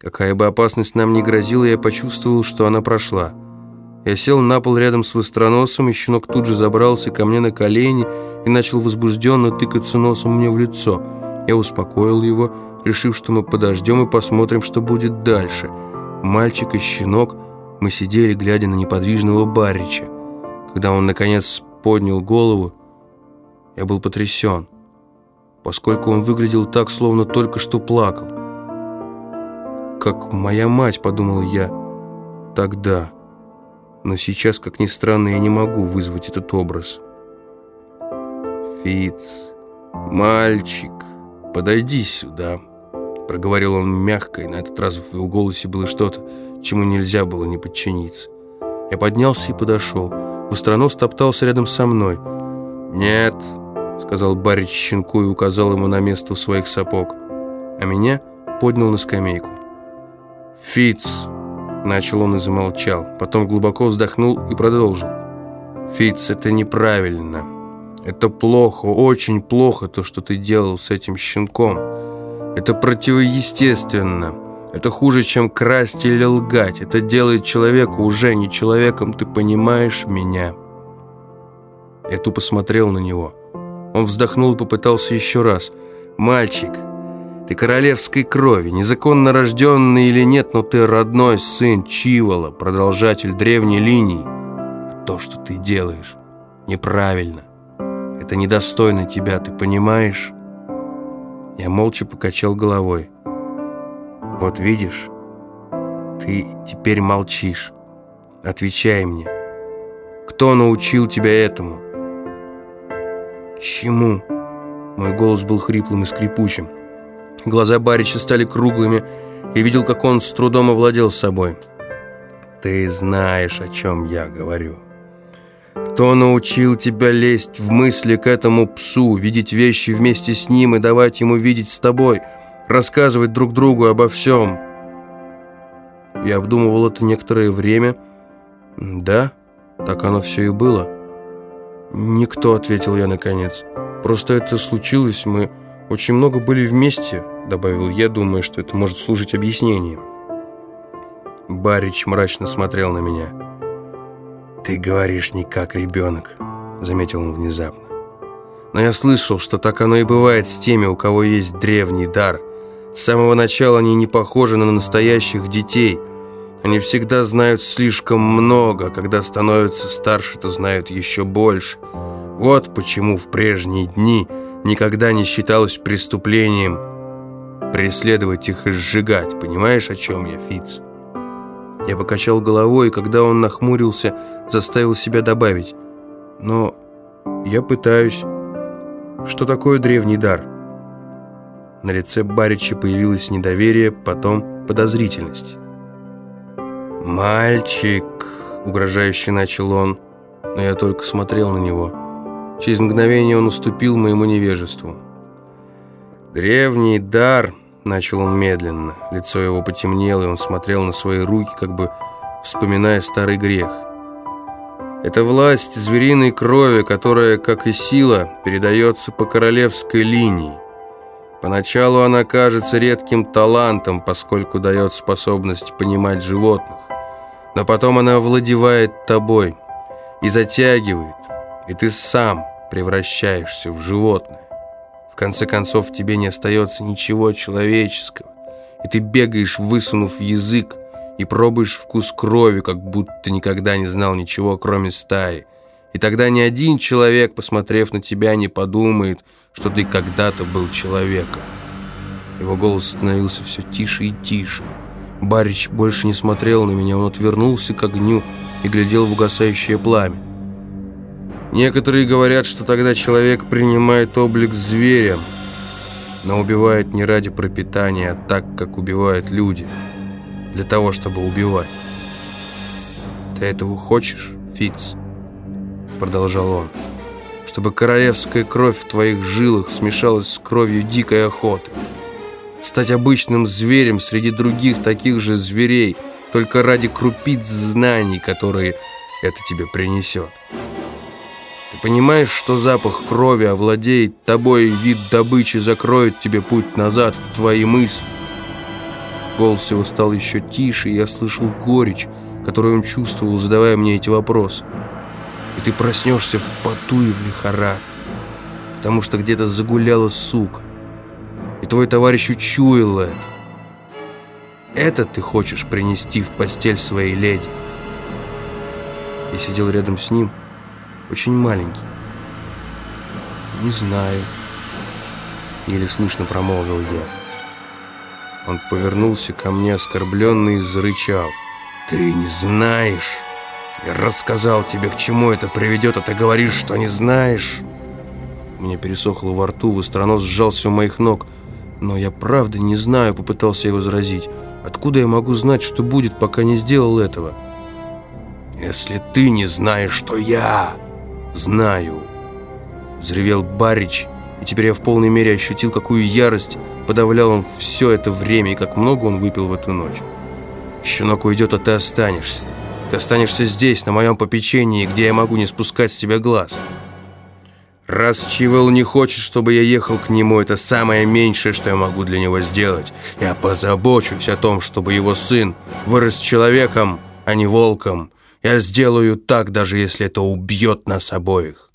Какая бы опасность нам ни грозила, я почувствовал, что она прошла. Я сел на пол рядом с востроносом, и щенок тут же забрался ко мне на колени и начал возбужденно тыкаться носом мне в лицо. Я успокоил его, решив, что мы подождем и посмотрим, что будет дальше. Мальчик и щенок, мы сидели, глядя на неподвижного Баррича. Когда он, наконец, поднял голову, я был потрясен, поскольку он выглядел так, словно только что плакал. «Как моя мать», — подумал я, — «тогда». Но сейчас, как ни странно, я не могу вызвать этот образ. «Фиц, мальчик, подойди сюда», — проговорил он мягко, и на этот раз в его голосе было что-то, чему нельзя было не подчиниться. Я поднялся и подошел. Востронос топтался рядом со мной. «Нет», — сказал Барич щенку и указал ему на место у своих сапог, а меня поднял на скамейку. «Фиц», — начал он и замолчал, потом глубоко вздохнул и продолжил. «Фиц, это неправильно. Это плохо, очень плохо, то, что ты делал с этим щенком. Это противоестественно». Это хуже, чем красть или лгать. Это делает человека уже не человеком, ты понимаешь меня?» Я тупо на него. Он вздохнул и попытался еще раз. «Мальчик, ты королевской крови, незаконно рожденный или нет, но ты родной сын Чивола, продолжатель древней линии. А то, что ты делаешь, неправильно. Это недостойно тебя, ты понимаешь?» Я молча покачал головой. Вот видишь, ты теперь молчишь. Отвечай мне. Кто научил тебя этому? Чему? Мой голос был хриплым и скрипучим. Глаза Барича стали круглыми. Я видел, как он с трудом овладел собой. Ты знаешь, о чем я говорю. Кто научил тебя лезть в мысли к этому псу, видеть вещи вместе с ним и давать ему видеть с тобой – рассказывать друг другу обо всем. Я обдумывал это некоторое время. Да, так оно все и было. «Никто», — ответил я наконец. «Просто это случилось, мы очень много были вместе», — добавил я, думая, что это может служить объяснением. Барич мрачно смотрел на меня. «Ты говоришь не как ребенок», — заметил он внезапно. «Но я слышал, что так оно и бывает с теми, у кого есть древний дар. С самого начала они не похожи на настоящих детей. Они всегда знают слишком много, а когда становятся старше, то знают еще больше. Вот почему в прежние дни никогда не считалось преступлением преследовать их и сжигать. Понимаешь, о чем я, Фиц? Я покачал головой, и когда он нахмурился, заставил себя добавить. Но я пытаюсь. Что такое древний дар? На лице Барича появилось недоверие, потом подозрительность. «Мальчик!» — угрожающе начал он, но я только смотрел на него. Через мгновение он уступил моему невежеству. «Древний дар!» — начал он медленно. Лицо его потемнело, и он смотрел на свои руки, как бы вспоминая старый грех. «Это власть звериной крови, которая, как и сила, передается по королевской линии. Поначалу она кажется редким талантом, поскольку дает способность понимать животных. Но потом она овладевает тобой и затягивает, и ты сам превращаешься в животное. Конце концов, в тебе не остается ничего человеческого, и ты бегаешь, высунув язык, и пробуешь вкус крови, как будто никогда не знал ничего, кроме стаи. И тогда ни один человек, посмотрев на тебя, не подумает – что ты когда-то был человеком. Его голос становился все тише и тише. Барич больше не смотрел на меня, он отвернулся к огню и глядел в угасающее пламя. Некоторые говорят, что тогда человек принимает облик зверя, но убивает не ради пропитания, а так, как убивают люди, для того, чтобы убивать. «Ты этого хочешь, Фиц?» Продолжал он чтобы королевская кровь в твоих жилах смешалась с кровью дикой охоты. Стать обычным зверем среди других таких же зверей, только ради крупиц знаний, которые это тебе принесет. Понимаешь, что запах крови овладеет тобой, и вид добычи закроет тебе путь назад в твои мысли? Голос его стал еще тише, и я слышал горечь, которую он чувствовал, задавая мне эти вопросы. И ты проснешься в поту и в лихорадке, потому что где-то загуляла сука, и твой товарищ учуял это. Это ты хочешь принести в постель своей леди. Я сидел рядом с ним, очень маленький. «Не знаю», — еле слышно промолвил я. Он повернулся ко мне оскорбленный и зарычал. «Ты не знаешь? Я рассказал тебе, к чему это приведет, а ты говоришь, что не знаешь!» Мне пересохло во рту, востронос сжался у моих ног. «Но я правда не знаю», — попытался я возразить. «Откуда я могу знать, что будет, пока не сделал этого?» «Если ты не знаешь, что я знаю!» Взревел Барич, и теперь я в полной мере ощутил, какую ярость подавлял он все это время и как много он выпил в эту ночь. «Щенок уйдет, а ты останешься. Ты останешься здесь, на моем попечении, где я могу не спускать с тебя глаз». Раз Чивел не хочет, чтобы я ехал к нему, это самое меньшее, что я могу для него сделать. Я позабочусь о том, чтобы его сын вырос человеком, а не волком. Я сделаю так, даже если это убьет нас обоих.